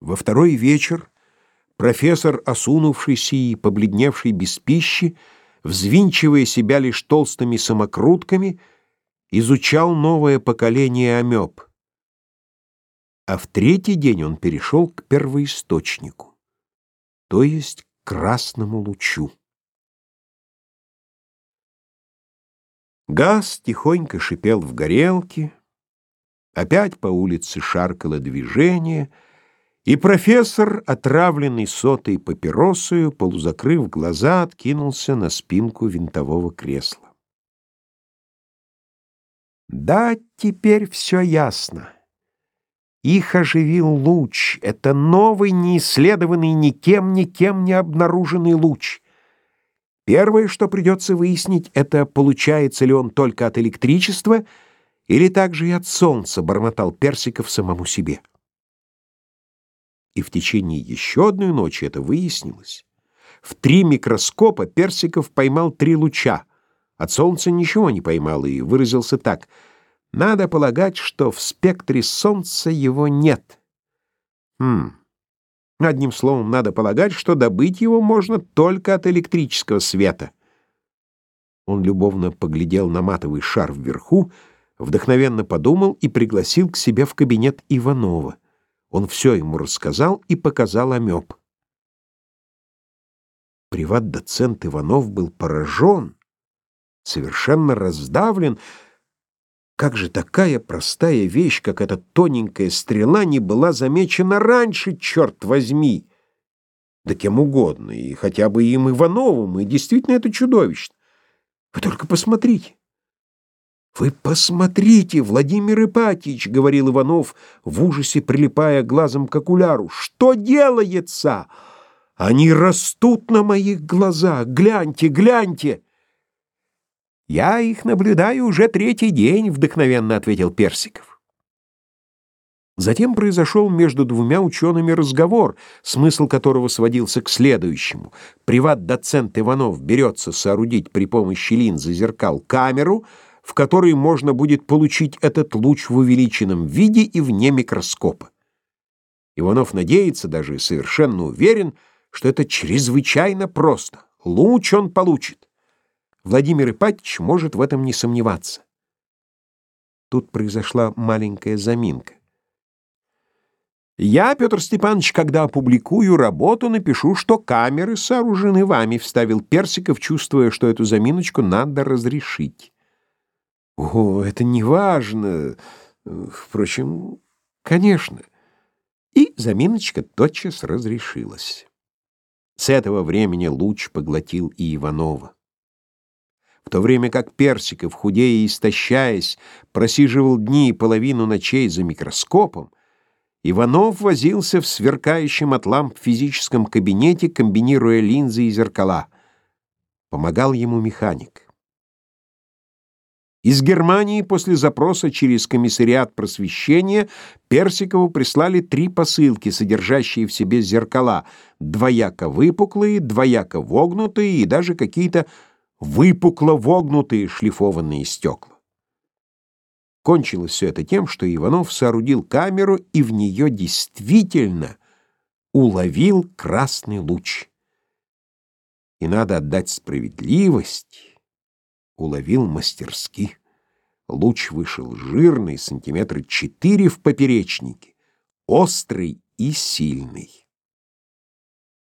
Во второй вечер профессор, осунувшийся и побледневший без пищи, взвинчивая себя лишь толстыми самокрутками, изучал новое поколение амеб. А в третий день он перешел к первоисточнику, то есть к красному лучу. Газ тихонько шипел в горелке, опять по улице шаркало движение — и профессор, отравленный сотой папиросою, полузакрыв глаза, откинулся на спинку винтового кресла. Да, теперь все ясно. Их оживил луч. Это новый, неисследованный никем, никем не обнаруженный луч. Первое, что придется выяснить, это получается ли он только от электричества или также и от солнца, бормотал Персиков самому себе и в течение еще одной ночи это выяснилось. В три микроскопа Персиков поймал три луча. От Солнца ничего не поймал и выразился так. Надо полагать, что в спектре Солнца его нет. Хм. Одним словом, надо полагать, что добыть его можно только от электрического света. Он любовно поглядел на матовый шар вверху, вдохновенно подумал и пригласил к себе в кабинет Иванова. Он все ему рассказал и показал амеб. Приват-доцент Иванов был поражен, совершенно раздавлен. Как же такая простая вещь, как эта тоненькая стрела, не была замечена раньше, черт возьми? Да кем угодно, и хотя бы им Ивановым, и действительно это чудовищно. Вы только посмотрите. «Вы посмотрите, Владимир Ипатьевич!» — говорил Иванов, в ужасе прилипая глазом к окуляру. «Что делается? Они растут на моих глазах! Гляньте, гляньте!» «Я их наблюдаю уже третий день», — вдохновенно ответил Персиков. Затем произошел между двумя учеными разговор, смысл которого сводился к следующему. Приват-доцент Иванов берется соорудить при помощи линзы зеркал камеру — в которой можно будет получить этот луч в увеличенном виде и вне микроскопа. Иванов надеется, даже совершенно уверен, что это чрезвычайно просто. Луч он получит. Владимир Ипатьевич может в этом не сомневаться. Тут произошла маленькая заминка. «Я, Петр Степанович, когда опубликую работу, напишу, что камеры сооружены вами», — вставил Персиков, чувствуя, что эту заминочку надо разрешить. О, это не важно. Впрочем, конечно. И заминочка тотчас разрешилась. С этого времени луч поглотил и Иванова. В то время как Персиков, худея и истощаясь, просиживал дни и половину ночей за микроскопом, Иванов возился в сверкающем от ламп физическом кабинете, комбинируя линзы и зеркала. Помогал ему механик. Из Германии после запроса через комиссариат просвещения Персикову прислали три посылки, содержащие в себе зеркала, двояко выпуклые, двояко вогнутые и даже какие-то выпукло вогнутые шлифованные стекла. Кончилось все это тем, что Иванов соорудил камеру и в нее действительно уловил красный луч. И надо отдать справедливость уловил мастерски. Луч вышел жирный, сантиметра четыре в поперечнике, острый и сильный.